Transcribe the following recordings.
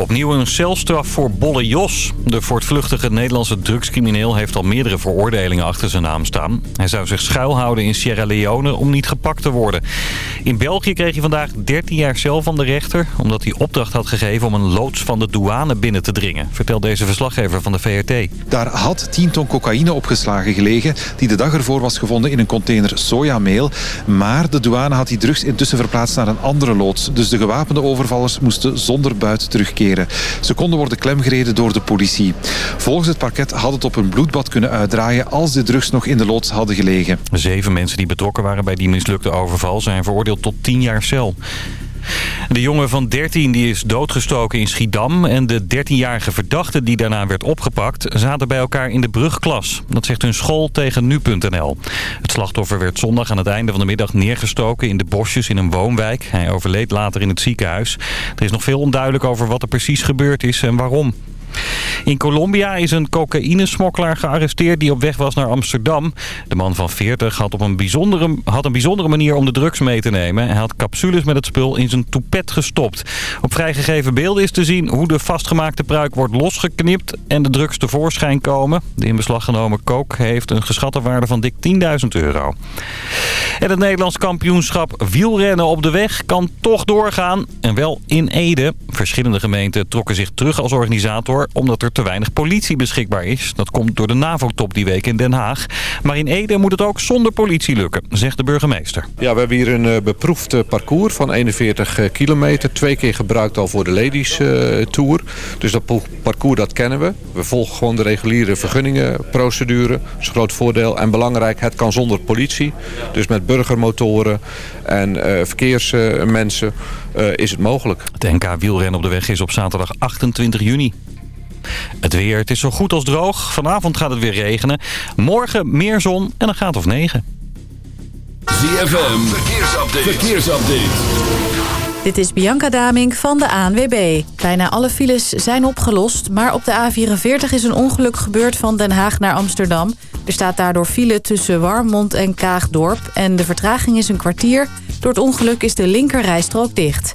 Opnieuw een celstraf voor Bolle Jos. De voortvluchtige Nederlandse drugscrimineel heeft al meerdere veroordelingen achter zijn naam staan. Hij zou zich schuilhouden in Sierra Leone om niet gepakt te worden. In België kreeg hij vandaag 13 jaar cel van de rechter... omdat hij opdracht had gegeven om een loods van de douane binnen te dringen... vertelt deze verslaggever van de VRT. Daar had 10 ton cocaïne opgeslagen gelegen... die de dag ervoor was gevonden in een container sojameel. Maar de douane had die drugs intussen verplaatst naar een andere loods. Dus de gewapende overvallers moesten zonder buit terugkeren. Ze konden worden klemgereden door de politie. Volgens het parket had het op een bloedbad kunnen uitdraaien als de drugs nog in de loods hadden gelegen. Zeven mensen die betrokken waren bij die mislukte overval zijn veroordeeld tot 10 jaar cel. De jongen van 13 die is doodgestoken in Schiedam... en de 13-jarige verdachte die daarna werd opgepakt... zaten bij elkaar in de brugklas. Dat zegt hun school tegen nu.nl. Het slachtoffer werd zondag aan het einde van de middag neergestoken... in de bosjes in een woonwijk. Hij overleed later in het ziekenhuis. Er is nog veel onduidelijk over wat er precies gebeurd is en waarom. In Colombia is een cocaïnesmokkelaar gearresteerd die op weg was naar Amsterdam. De man van 40 had, op een bijzondere, had een bijzondere manier om de drugs mee te nemen. Hij had capsules met het spul in zijn toepet gestopt. Op vrijgegeven beelden is te zien hoe de vastgemaakte pruik wordt losgeknipt en de drugs tevoorschijn komen. De in beslag genomen coke heeft een geschatte waarde van dik 10.000 euro. En het Nederlands kampioenschap wielrennen op de weg kan toch doorgaan. En wel in Ede. Verschillende gemeenten trokken zich terug als organisator omdat er te weinig politie beschikbaar is. Dat komt door de NAVO-top die week in Den Haag. Maar in Ede moet het ook zonder politie lukken, zegt de burgemeester. Ja, we hebben hier een uh, beproefd uh, parcours van 41 uh, kilometer. Twee keer gebruikt al voor de Ladies Tour. Dus dat parcours dat kennen we. We volgen gewoon de reguliere vergunningenprocedure. Dat is een groot voordeel. En belangrijk, het kan zonder politie. Dus met burgermotoren en verkeersmensen is het mogelijk. Het NK wielrennen op de weg is op zaterdag 28 juni. Het weer, het is zo goed als droog. Vanavond gaat het weer regenen. Morgen meer zon en een graad of 9. ZFM, verkeersupdate. verkeersupdate. Dit is Bianca Daming van de ANWB. Bijna alle files zijn opgelost, maar op de A44 is een ongeluk gebeurd van Den Haag naar Amsterdam. Er staat daardoor file tussen Warmond en Kaagdorp en de vertraging is een kwartier. Door het ongeluk is de linkerrijstrook dicht.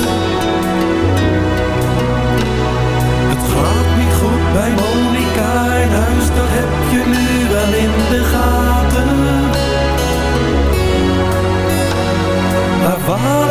Dat heb je nu wel in de gaten. Haar vader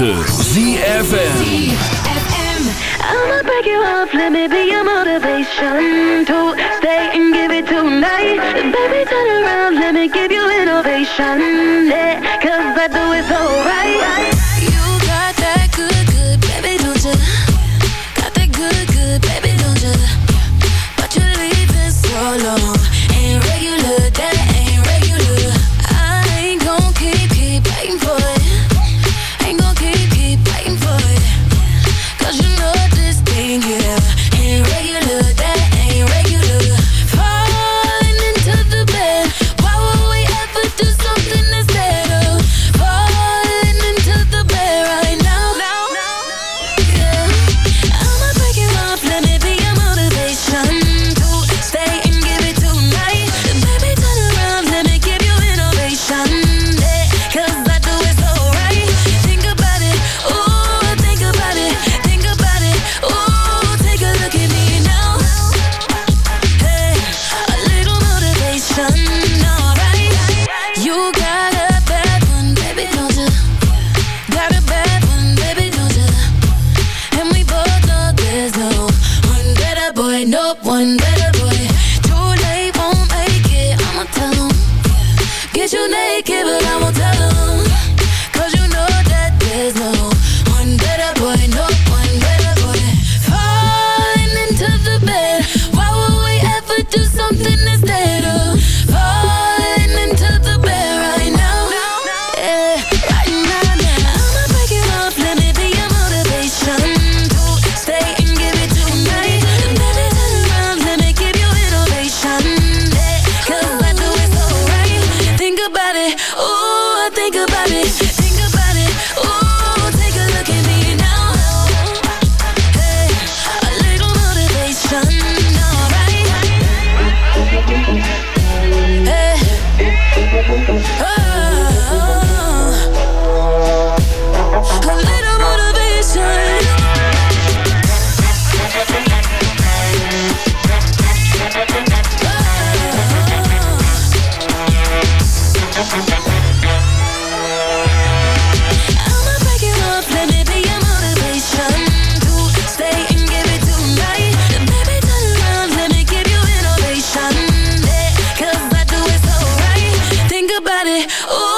9. got it. Ooh.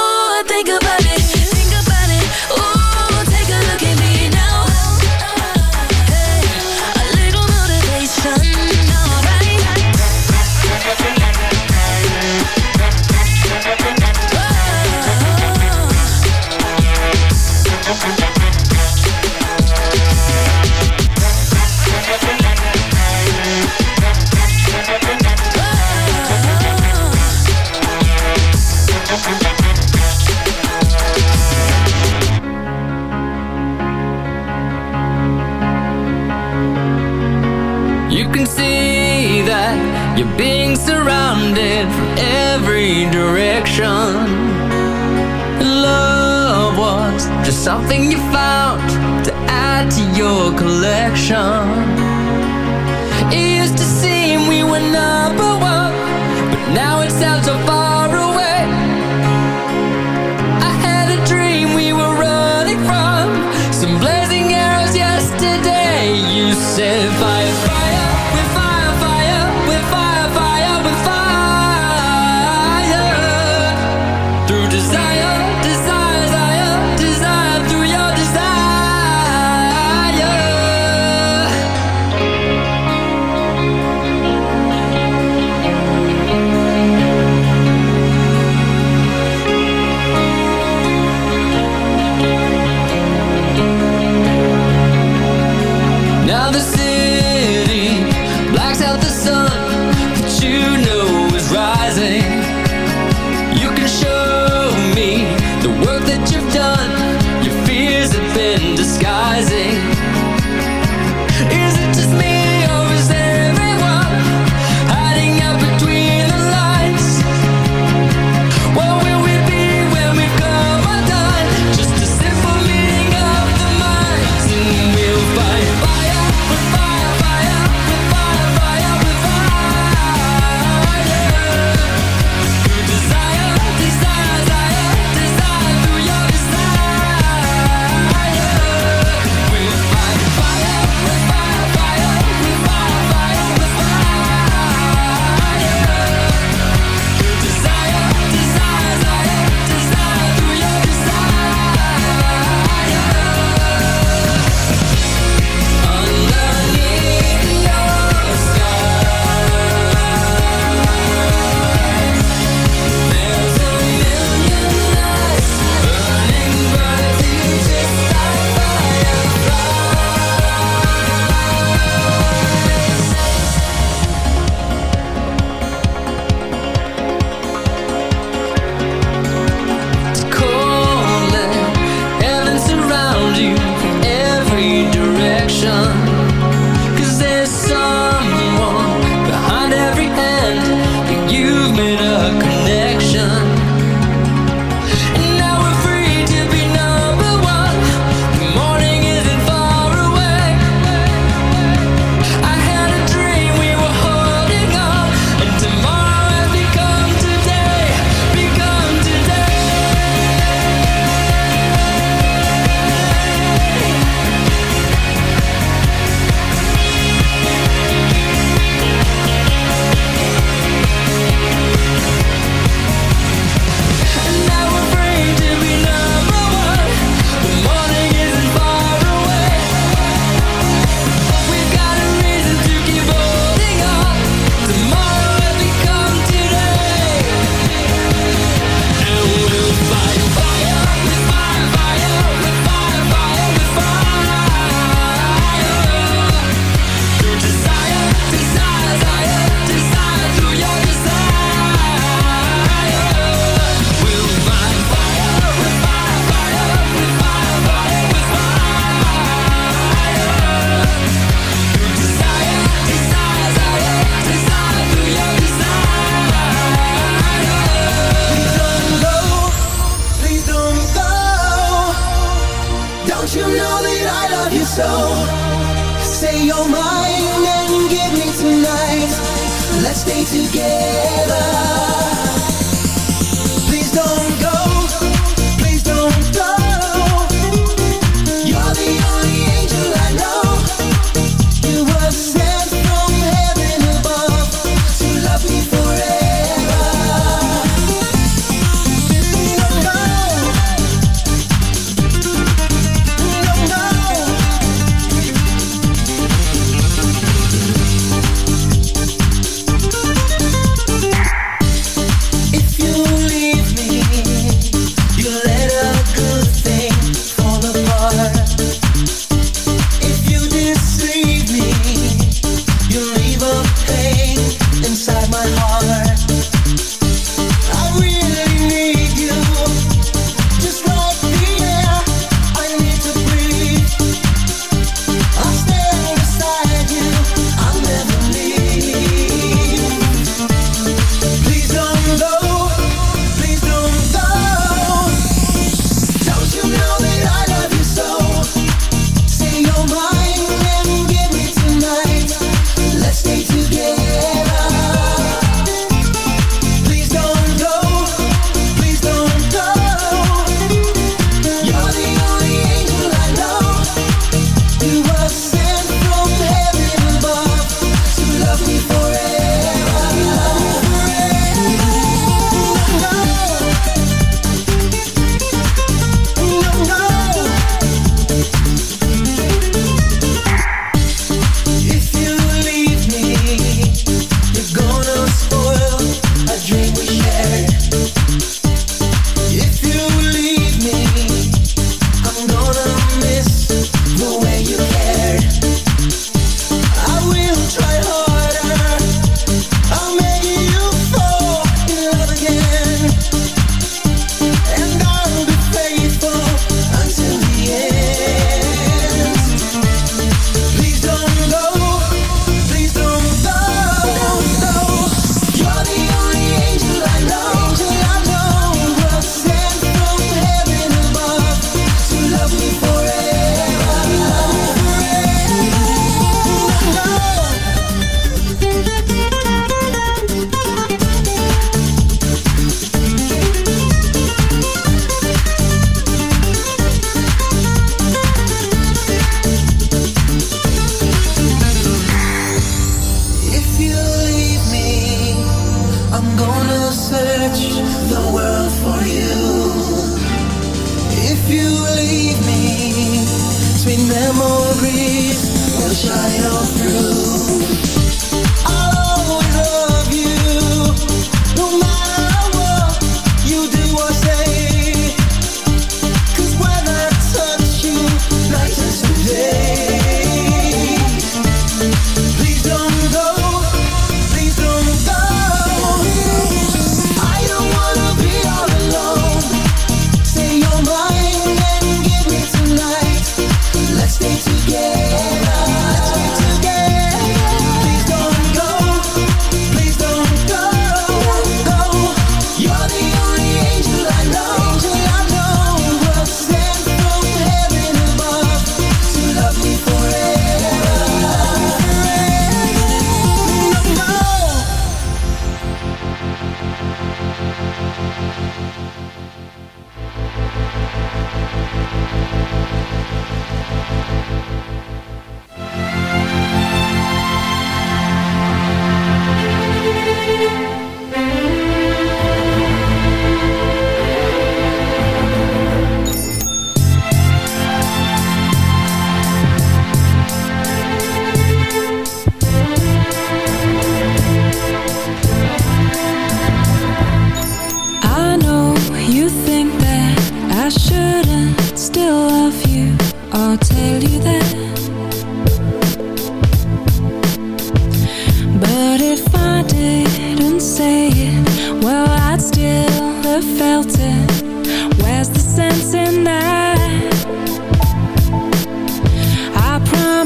Memories will shine all through.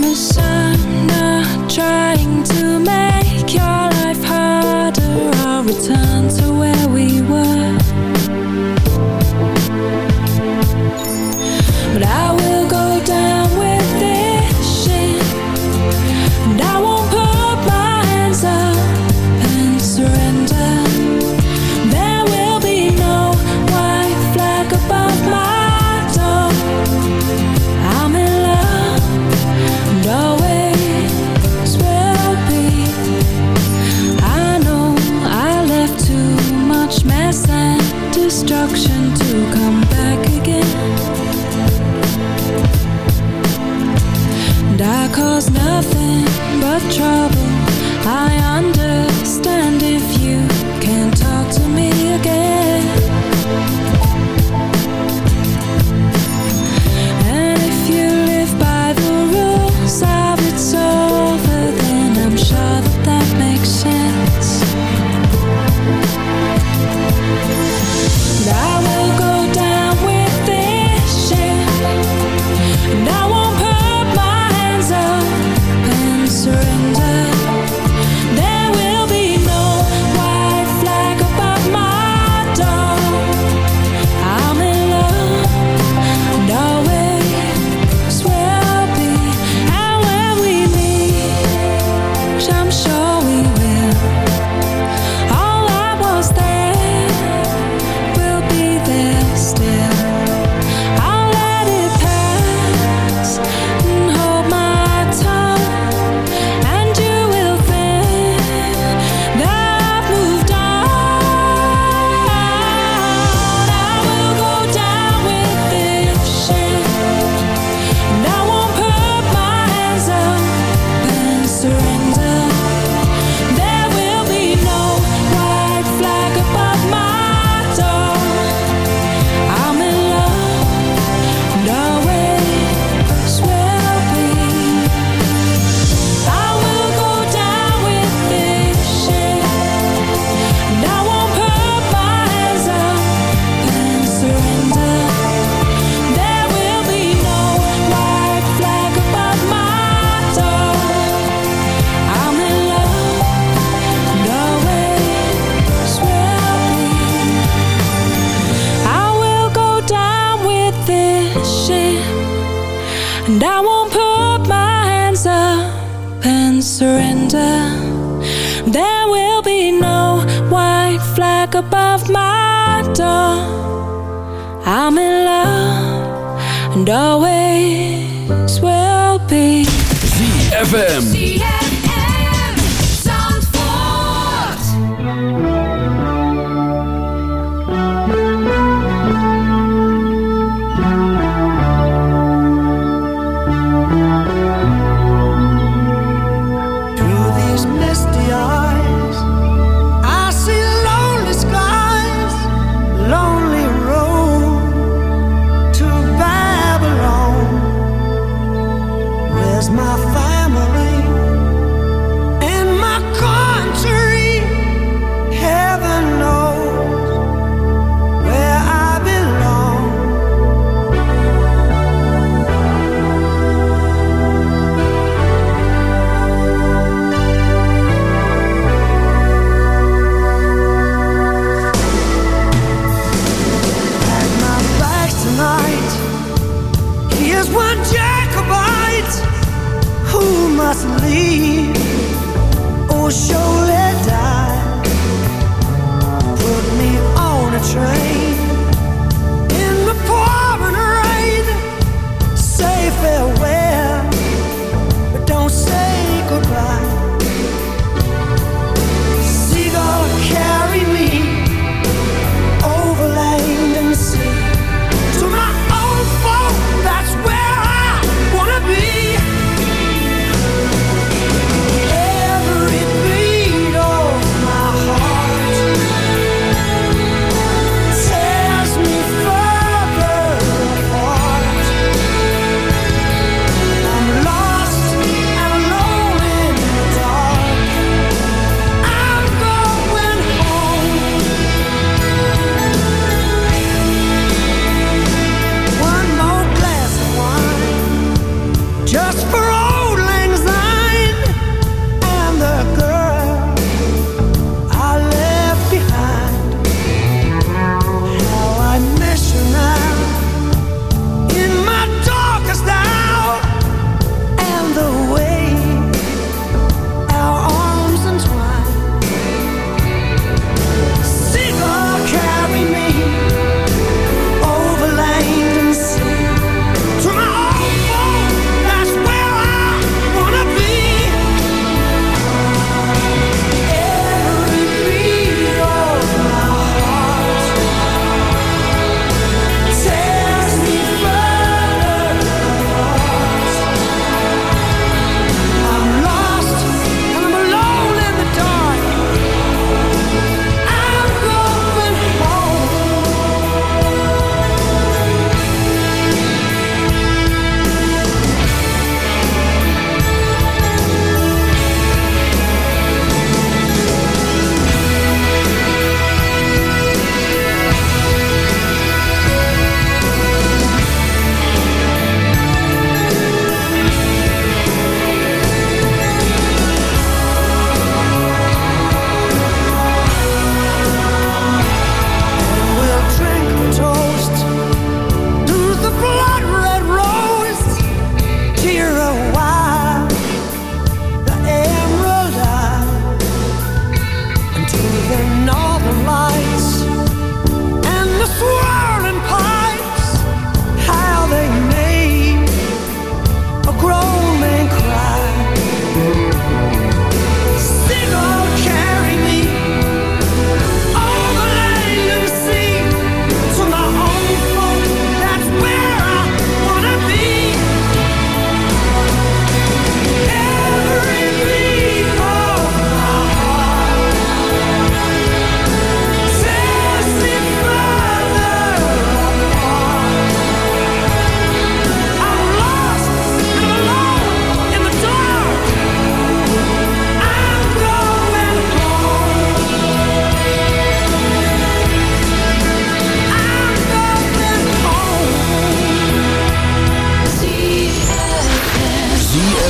the sun, I try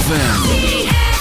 ZFM.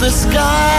The sky.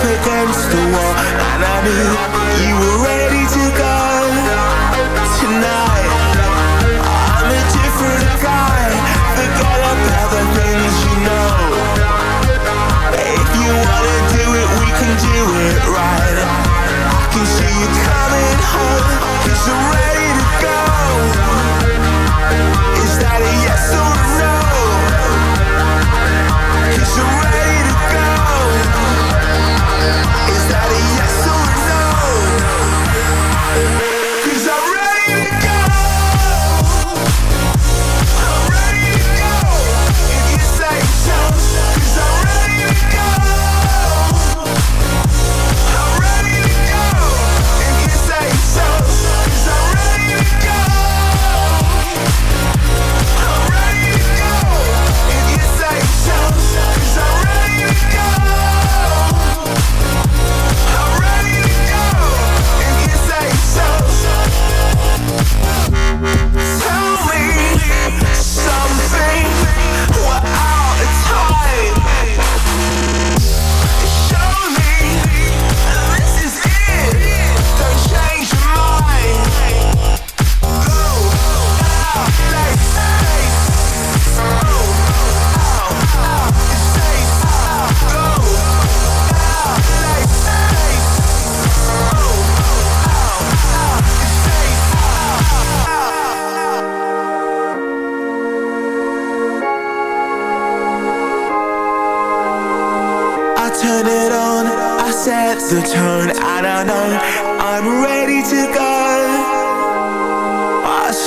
up against the wall, and I knew you were ready to go tonight. I'm a different guy. Forget about the things you know. If you wanna do it, we can do it right. I can see you coming home. Cause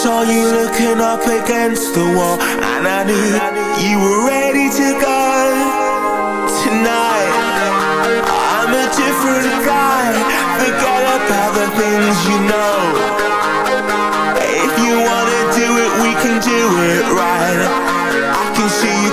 saw you looking up against the wall And I knew you were ready to go. Tonight I'm a different guy. Forget about the things you know. If you wanna do it, we can do it right. I can see you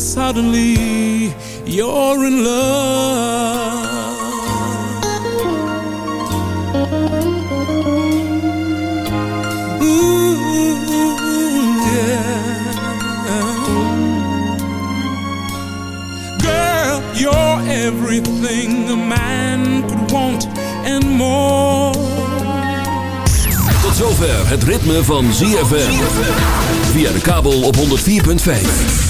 suddenly you're in love. Ooh, yeah. Girl, you're everything a man could want and more. Tot zover het ritme van ZFM. Via de kabel op 104.5.